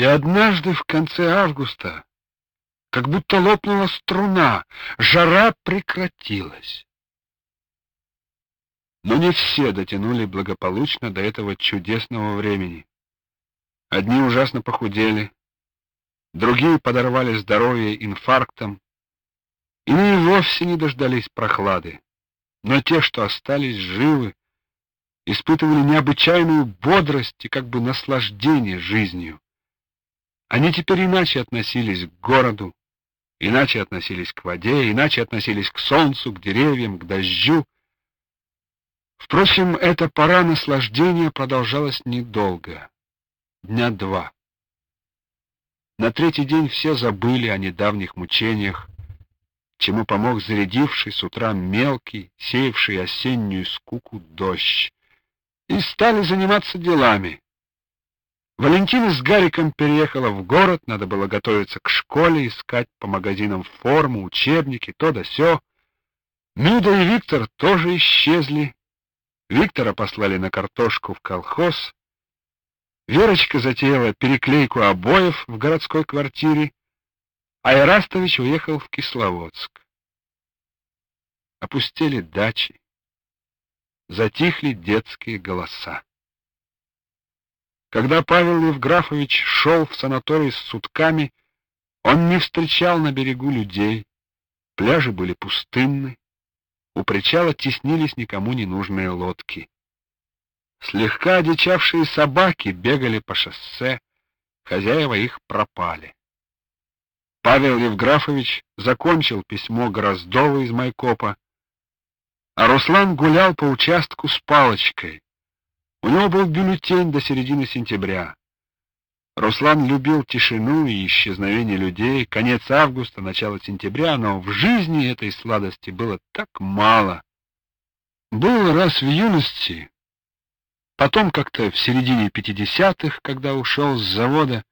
И однажды в конце августа, как будто лопнула струна, жара прекратилась. Но не все дотянули благополучно до этого чудесного времени. Одни ужасно похудели, другие подорвали здоровье инфарктом, иные вовсе не дождались прохлады. Но те, что остались живы, испытывали необычайную бодрость и как бы наслаждение жизнью. Они теперь иначе относились к городу, иначе относились к воде, иначе относились к солнцу, к деревьям, к дождю. Впрочем, эта пора наслаждения продолжалась недолго, дня два. На третий день все забыли о недавних мучениях, чему помог зарядивший с утра мелкий, сеявший осеннюю скуку дождь, и стали заниматься делами. Валентина с Гариком переехала в город, надо было готовиться к школе, искать по магазинам форму, учебники, то да сё. Мюда и Виктор тоже исчезли. Виктора послали на картошку в колхоз. Верочка затеяла переклейку обоев в городской квартире, а Ирастович уехал в Кисловодск. Опустели дачи, затихли детские голоса. Когда Павел Евграфович шел в санаторий с сутками, он не встречал на берегу людей, пляжи были пустынны, у причала теснились никому не нужные лодки. Слегка одичавшие собаки бегали по шоссе, хозяева их пропали. Павел Евграфович закончил письмо Гроздова из Майкопа, а Руслан гулял по участку с палочкой, у него был бюллетень до середины сентября. Руслан любил тишину и исчезновение людей, конец августа, начало сентября, но в жизни этой сладости было так мало. Был раз в юности, потом как-то в середине пятидесятых, когда ушел с завода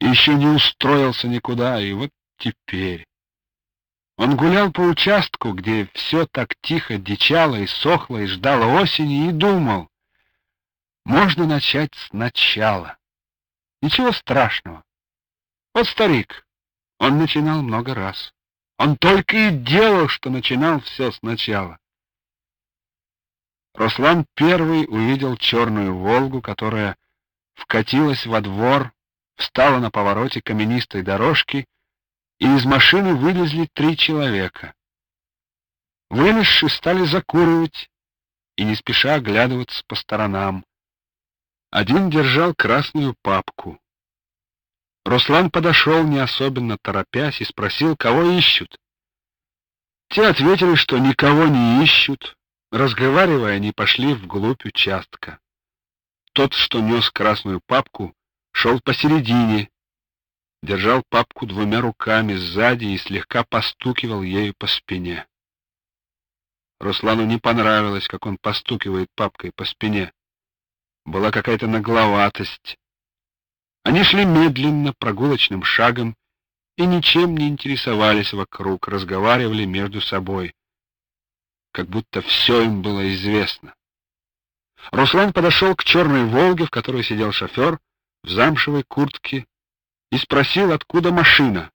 еще не устроился никуда, и вот теперь. Он гулял по участку, где все так тихо дичало и сохло и ждало осени, и думал, можно начать сначала. Ничего страшного. Вот старик, он начинал много раз. Он только и делал, что начинал все сначала. Руслан первый увидел черную «Волгу», которая вкатилась во двор, встала на повороте каменистой дорожки, и из машины вылезли три человека. Вылезши стали закуривать и не спеша оглядываться по сторонам. Один держал красную папку. Руслан подошел, не особенно торопясь, и спросил, кого ищут. Те ответили, что никого не ищут. Разговаривая, они пошли вглубь участка. Тот, что нес красную папку, шел посередине, держал папку двумя руками сзади и слегка постукивал ею по спине. Руслану не понравилось, как он постукивает папкой по спине была какая-то нагловатость. Они шли медленно, прогулочным шагом и ничем не интересовались вокруг, разговаривали между собой, как будто все им было известно. Руслан подошел к черной «Волге», в которой сидел шофер, в замшевой куртке, и спросил, откуда машина.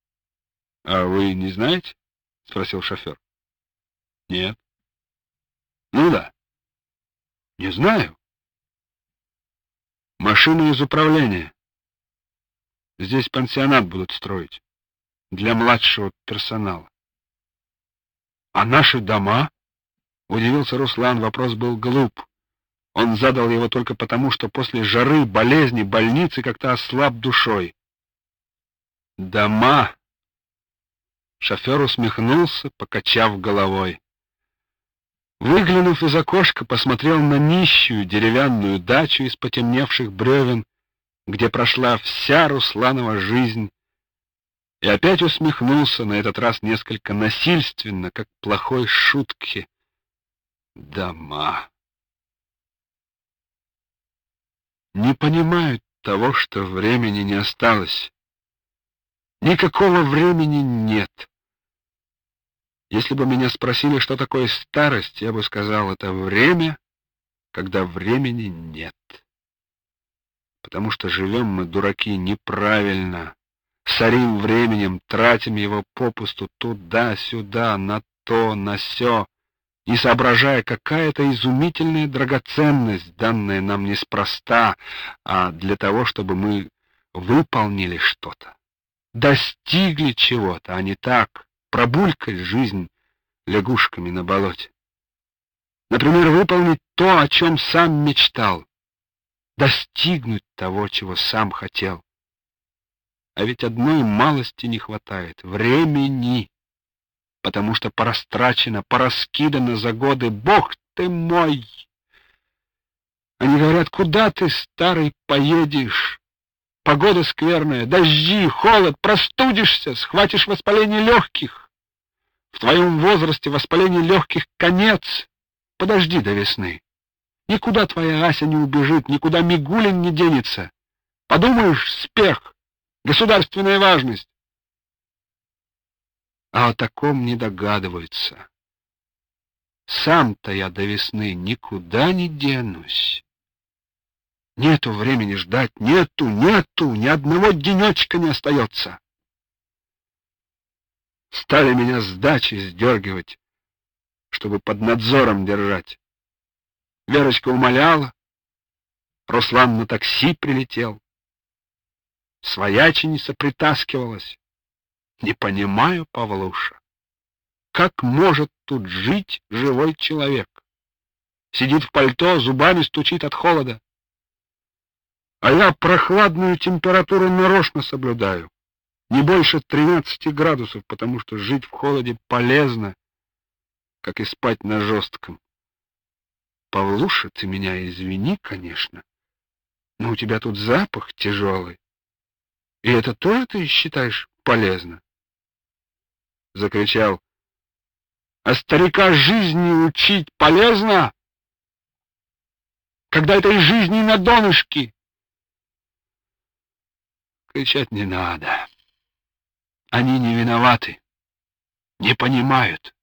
— А вы не знаете? — спросил шофер. — Нет. — Ну да. — Не знаю. Машину из управления. Здесь пансионат будут строить. Для младшего персонала. А наши дома? Удивился Руслан, вопрос был глуп. Он задал его только потому, что после жары, болезни, больницы как-то ослаб душой. Дома. Шофер усмехнулся, покачав головой. Выглянув из окошка, посмотрел на нищую деревянную дачу из потемневших бревен, где прошла вся Русланова жизнь, и опять усмехнулся, на этот раз несколько насильственно, как плохой шутки. Дома. Не понимают того, что времени не осталось. Никакого времени нет. Если бы меня спросили, что такое старость, я бы сказал, это время, когда времени нет. потому что живем мы, дураки, неправильно. Сорим временем, тратим его попусту туда-сюда, на то, на сё, не соображая, какая это изумительная драгоценность, данная нам неспроста, а для того, чтобы мы выполнили что-то, достигли чего-то, а не так, пробулькать жизнь лягушками на болоте. Например, выполнить то, о чем сам мечтал, достигнуть того, чего сам хотел. А ведь одной малости не хватает — времени потому что порастрачено, пораскидано за годы. Бог ты мой! Они говорят, куда ты, старый, поедешь? Погода скверная, дожди, холод, простудишься, схватишь воспаление легких. В твоем возрасте воспаление легких конец. Подожди до весны. Никуда твоя Ася не убежит, никуда Мигулин не денется. Подумаешь, спех, государственная важность а о таком не догадываются. Сам-то я до весны никуда не денусь. Нету времени ждать, нету, нету, ни одного денечка не остается. Стали меня с дачи сдергивать, чтобы под надзором держать. Верочка умоляла, Руслан на такси прилетел. Свояченица притаскивалась. Не понимаю, Павлуша, как может тут жить живой человек? Сидит в пальто, зубами стучит от холода. А я прохладную температуру нарочно соблюдаю. Не больше 13 градусов, потому что жить в холоде полезно, как и спать на жестком. Павлуша, ты меня извини, конечно, но у тебя тут запах тяжелый. И это тоже ты считаешь полезно? закричал. А старика жизни учить полезно, когда этой жизни на донышке. Кричать не надо. Они не виноваты, не понимают.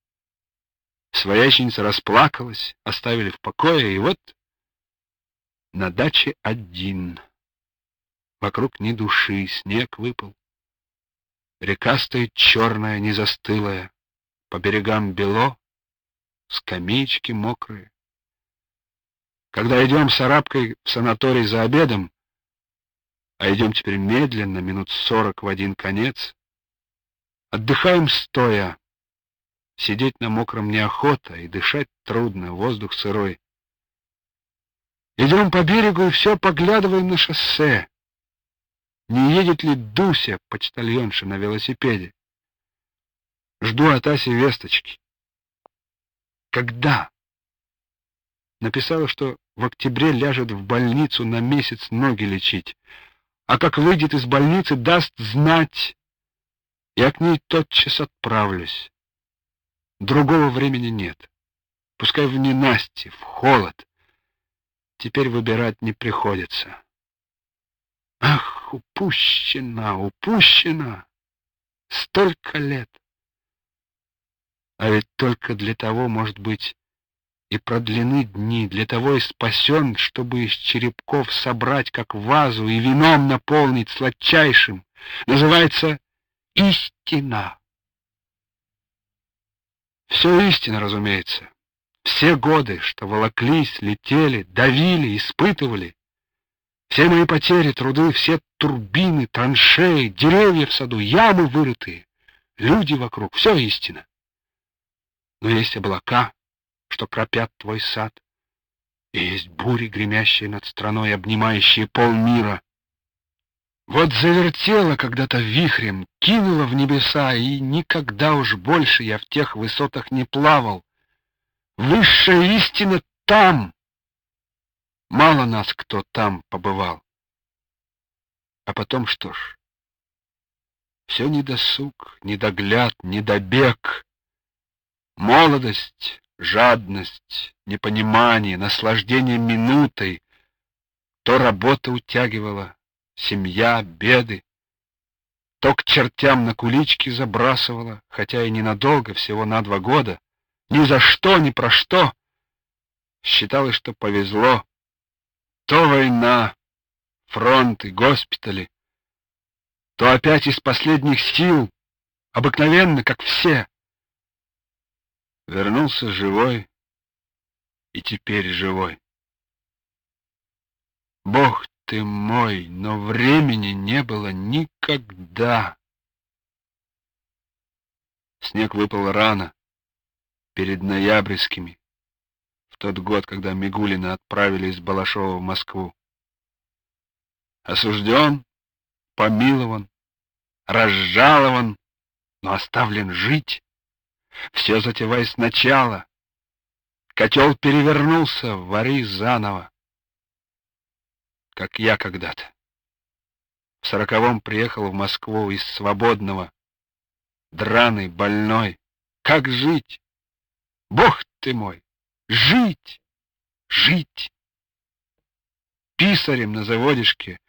Свояченица расплакалась, оставили в покое, и вот на даче один. Вокруг ни души, снег выпал. Река стоит черная, не застылая, по берегам бело, скамеечки мокрые. Когда идем с Арабкой в санаторий за обедом, а идем теперь медленно, минут сорок в один конец, отдыхаем стоя, сидеть на мокром неохота и дышать трудно, воздух сырой. Идем по берегу и все поглядываем на шоссе. Не едет ли Дуся, почтальонша, на велосипеде? Жду от Аси весточки. Когда? Написала, что в октябре ляжет в больницу на месяц ноги лечить, а как выйдет из больницы, даст знать. Я к ней тотчас отправлюсь. Другого времени нет. Пускай в ненастье, в холод. Теперь выбирать не приходится. Ах, упущена, упущена! Столько лет! А ведь только для того, может быть, и продлены дни, для того и спасен, чтобы из черепков собрать, как вазу, и вином наполнить сладчайшим. Называется истина. Все истина, разумеется. Все годы, что волоклись, летели, давили, испытывали, все мои потери, труды, все турбины, траншеи, деревья в саду, ямы вырытые, люди вокруг — все истина. Но есть облака, что кропят твой сад, и есть бури, гремящие над страной, обнимающие полмира. Вот завертела когда-то вихрем, кинула в небеса, и никогда уж больше я в тех высотах не плавал. Высшая истина там, Мало нас кто там побывал. А потом что ж? Все недосуг, недогляд, недобег. Молодость, жадность, непонимание, наслаждение минутой. То работа утягивала, семья, беды. То к чертям на кулички забрасывала, хотя и ненадолго, всего на два года. Ни за что, ни про что. Считалось, что повезло. То война, фронты, госпитали, то опять из последних сил, обыкновенно, как все. Вернулся живой и теперь живой. Бог ты мой, но времени не было никогда. Снег выпал рано, перед ноябрьскими, в тот год, когда Мигулина отправили из Балашова в Москву. Осужден, помилован, разжалован, но оставлен жить. Все затевай сначала. Котел перевернулся, вари заново. Как я когда-то. В сороковом приехал в Москву из свободного, драный, больной. Как жить? Бог ты мой! Жить! Жить! Писарем на заводишке,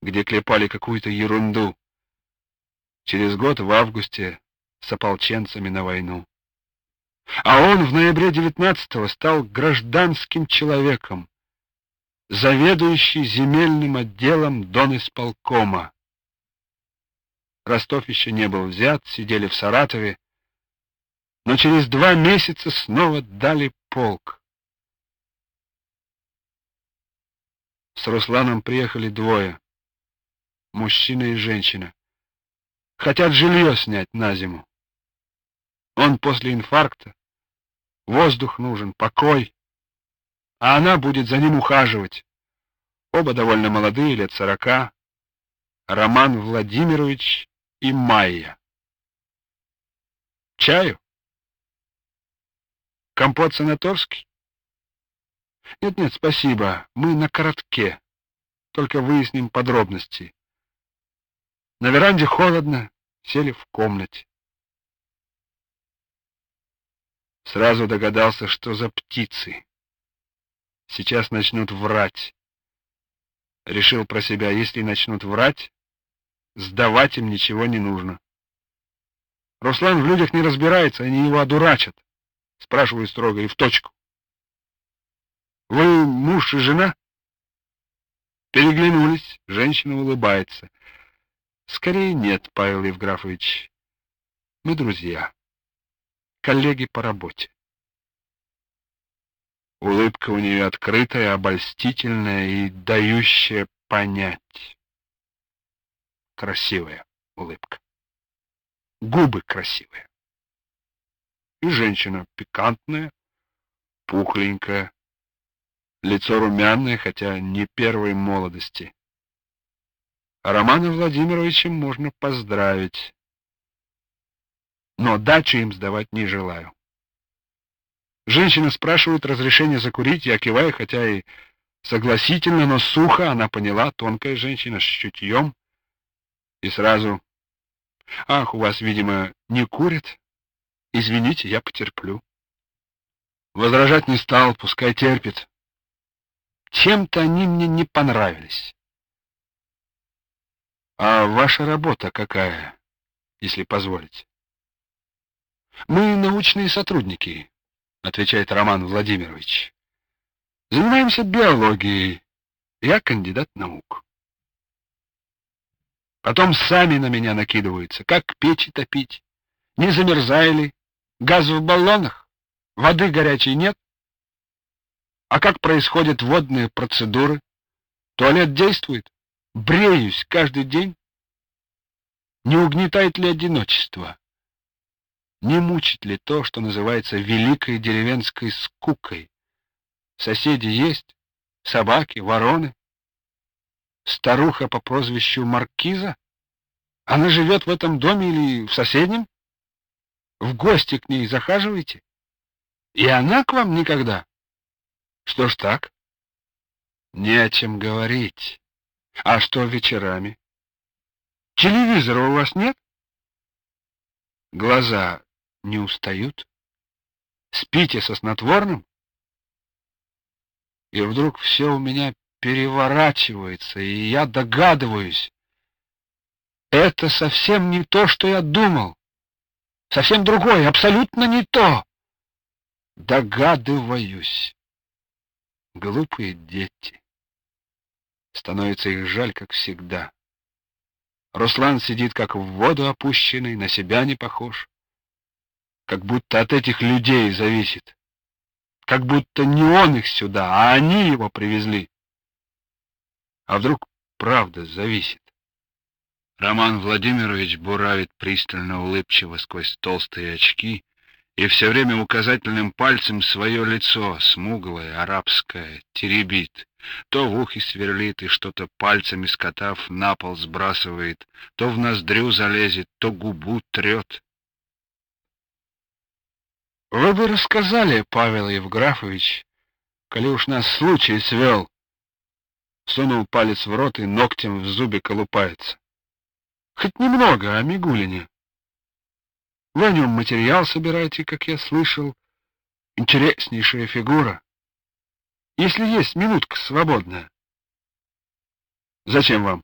где клепали какую-то ерунду. Через год в августе с ополченцами на войну. А он в ноябре девятнадцатого стал гражданским человеком, заведующий земельным отделом Донисполкома. Ростов еще не был взят, сидели в Саратове, но через два месяца снова дали полк. С Русланом приехали двое, мужчина и женщина. Хотят жилье снять на зиму. Он после инфаркта. Воздух нужен, покой. А она будет за ним ухаживать. Оба довольно молодые, лет сорока. Роман Владимирович и Майя. Чаю? Компот санаторский? Нет-нет, спасибо. Мы на коротке. Только выясним подробности. На веранде холодно, сели в комнате. Сразу догадался, что за птицы. Сейчас начнут врать. Решил про себя, если начнут врать, сдавать им ничего не нужно. Руслан в людях не разбирается, они его одурачат. Спрашиваю строго и в точку. Вы муж и жена? Переглянулись, женщина улыбается. Скорее нет, Павел Евграфович. Мы друзья. Коллеги по работе. Улыбка у нее открытая, обольстительная и дающая понять. Красивая улыбка. Губы красивые. И женщина пикантная, пухленькая, лицо румяное, хотя не первой молодости. Романа Владимировича можно поздравить. Но дачу им сдавать не желаю. Женщина спрашивает разрешение закурить, я киваю, хотя и согласительно, но сухо, она поняла, тонкая женщина с чутьем. И сразу, ах, у вас, видимо, не курят? Извините, я потерплю. Возражать не стал, пускай терпит. Чем-то они мне не понравились. А ваша работа какая, если позволите? Мы научные сотрудники, отвечает Роман Владимирович. Занимаемся биологией. Я кандидат наук. Потом сами на меня накидываются. Как печи топить? Не замерзали? Газ в баллонах? Воды горячей нет? А как происходят водные процедуры? Туалет действует? Бреюсь каждый день. Не угнетает ли одиночество? Не мучит ли то, что называется великой деревенской скукой? Соседи есть, собаки, вороны. Старуха по прозвищу Маркиза? Она живет в этом доме или в соседнем? В гости к ней захаживаете? И она к вам никогда? Что ж так? Не о чем говорить. А что вечерами? Телевизора у вас нет? Глаза не устают? Спите со снотворным? И вдруг все у меня переворачивается, и я догадываюсь. Это совсем не то, что я думал. Совсем другое, абсолютно не то. Догадываюсь. Глупые дети. Становится их жаль, как всегда. Руслан сидит, как в воду опущенный, на себя не похож. Как будто от этих людей зависит. Как будто не он их сюда, а они его привезли. А вдруг правда зависит? Роман Владимирович буравит пристально улыбчиво сквозь толстые очки и все время указательным пальцем свое лицо, смуглое, арабское, теребит. То в ухе сверлит и что-то пальцами скотав на пол сбрасывает, то в ноздрю залезет, то губу трет. Вы бы рассказали, Павел Евграфович, коли уж нас случай свел. Сунул палец в рот и ногтем в зубе колупается. Хоть немного о Мигулине. Вы о нем материал собираете, как я слышал. Интереснейшая фигура. Если есть минутка свободная. Зачем вам?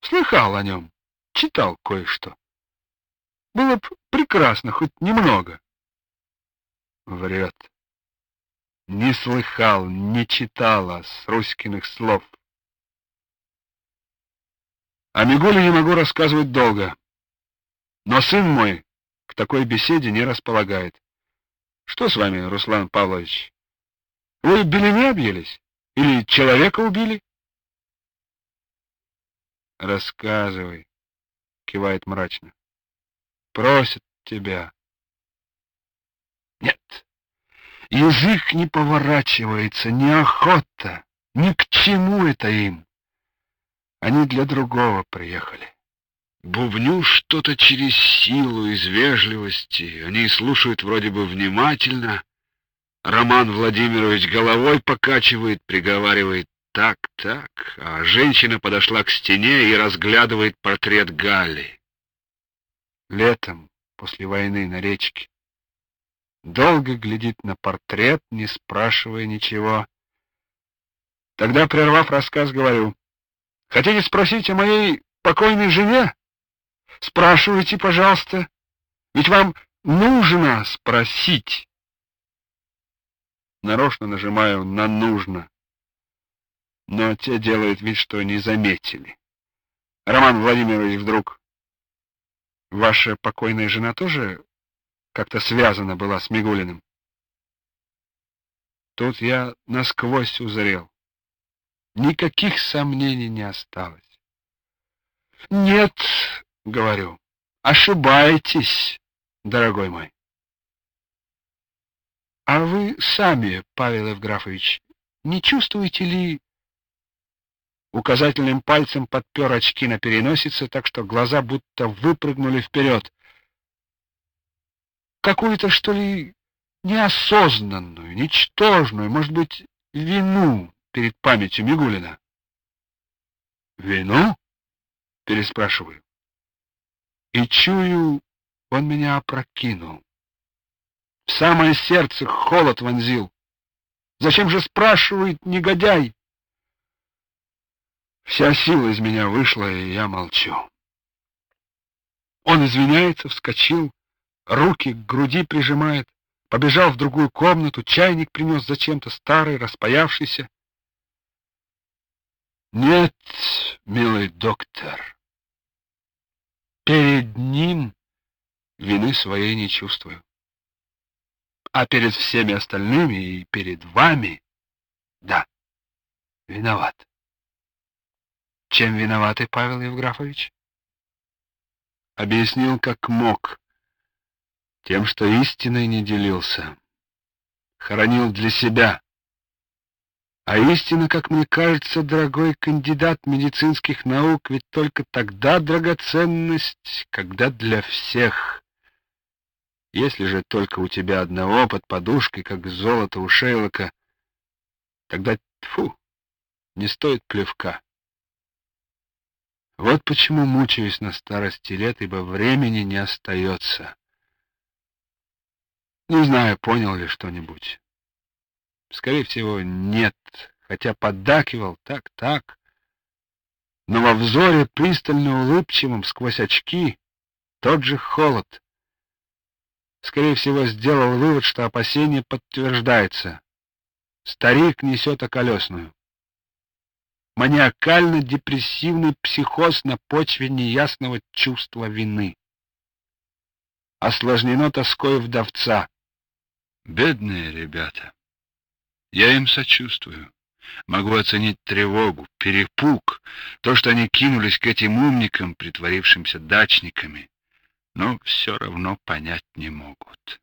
Слыхал о нем, читал кое-что. Было бы прекрасно, хоть немного. Врет. Не слыхал, не читала с Руськиных слов. О Мигуле не могу рассказывать долго. Но сын мой к такой беседе не располагает. Что с вами, Руслан Павлович? Вы белины объелись? Или человека убили? Рассказывай, кивает мрачно. Просят тебя. Нет. Язык не поворачивается, неохота. Ни к чему это им. Они для другого приехали. Бубню что-то через силу, из вежливости. Они слушают вроде бы внимательно. Роман Владимирович головой покачивает, приговаривает «так, так», а женщина подошла к стене и разглядывает портрет Галли. Летом, после войны на речке, долго глядит на портрет, не спрашивая ничего. Тогда, прервав рассказ, говорю, «Хотите спросить о моей покойной жене?» Спрашивайте, пожалуйста. Ведь вам нужно спросить. Нарочно нажимаю на «нужно». Но те делают вид, что не заметили. Роман Владимирович вдруг... Ваша покойная жена тоже как-то связана была с Мигулиным? Тут я насквозь узрел. Никаких сомнений не осталось. Нет, говорю. Ошибаетесь, дорогой мой. А вы сами, Павел Евграфович, не чувствуете ли... Указательным пальцем подпер очки на переносице, так что глаза будто выпрыгнули вперед. Какую-то, что ли, неосознанную, ничтожную, может быть, вину перед памятью Мигулина. «Вину?» — переспрашиваю и чую, он меня опрокинул. В самое сердце холод вонзил. Зачем же спрашивает негодяй? Вся сила из меня вышла, и я молчу. Он извиняется, вскочил, руки к груди прижимает, побежал в другую комнату, чайник принес зачем-то старый, распаявшийся. Нет, милый доктор, Перед ним вины своей не чувствую. А перед всеми остальными и перед вами, да, виноват. Чем виноваты, Павел Евграфович? Объяснил, как мог. Тем, что истиной не делился. Хоронил для себя. А истина, как мне кажется, дорогой кандидат медицинских наук, ведь только тогда драгоценность, когда для всех. Если же только у тебя одного под подушкой, как золото у Шейлока, тогда, тфу, не стоит плевка. Вот почему мучаюсь на старости лет, ибо времени не остается. Не знаю, понял ли что-нибудь. Скорее всего, нет, хотя поддакивал так-так. Но во взоре, пристально улыбчивом сквозь очки, тот же холод. Скорее всего, сделал вывод, что опасение подтверждается. Старик несет околесную. Маниакально-депрессивный психоз на почве неясного чувства вины. Осложнено тоской вдовца. Бедные ребята. Я им сочувствую. Могу оценить тревогу, перепуг, то, что они кинулись к этим умникам, притворившимся дачниками, но все равно понять не могут.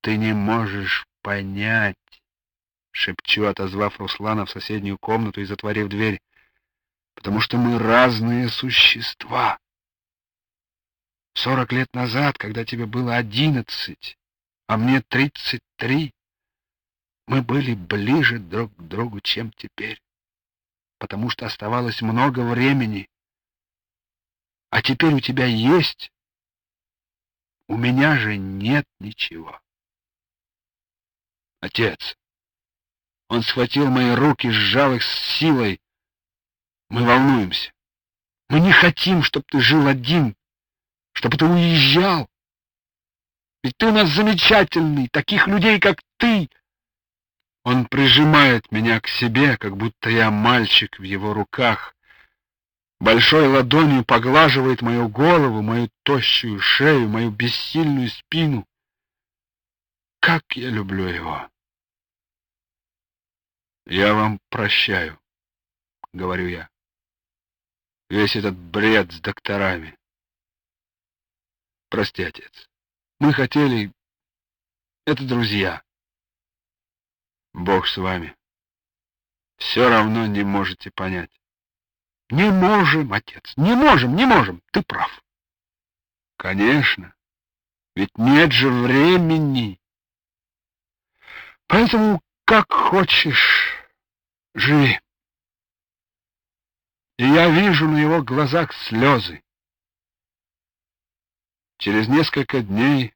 Ты не можешь понять, шепчу, отозвав Руслана в соседнюю комнату и затворив дверь, потому что мы разные существа. Сорок лет назад, когда тебе было одиннадцать, а мне тридцать три, мы были ближе друг к другу, чем теперь, потому что оставалось много времени. А теперь у тебя есть, у меня же нет ничего. Отец. Он схватил мои руки, сжал их с силой. Мы волнуемся. Мы не хотим, чтобы ты жил один, чтобы ты уезжал. Ведь ты у нас замечательный, таких людей, как ты. Он прижимает меня к себе, как будто я мальчик в его руках. Большой ладонью поглаживает мою голову, мою тощую шею, мою бессильную спину. Как я люблю его! Я вам прощаю, говорю я. Весь этот бред с докторами. Прости, отец. Мы хотели... Это друзья. Бог с вами. Все равно не можете понять. Не можем, отец, не можем, не можем. Ты прав. Конечно. Ведь нет же времени. Поэтому, как хочешь, живи. И я вижу на его глазах слезы. Через несколько дней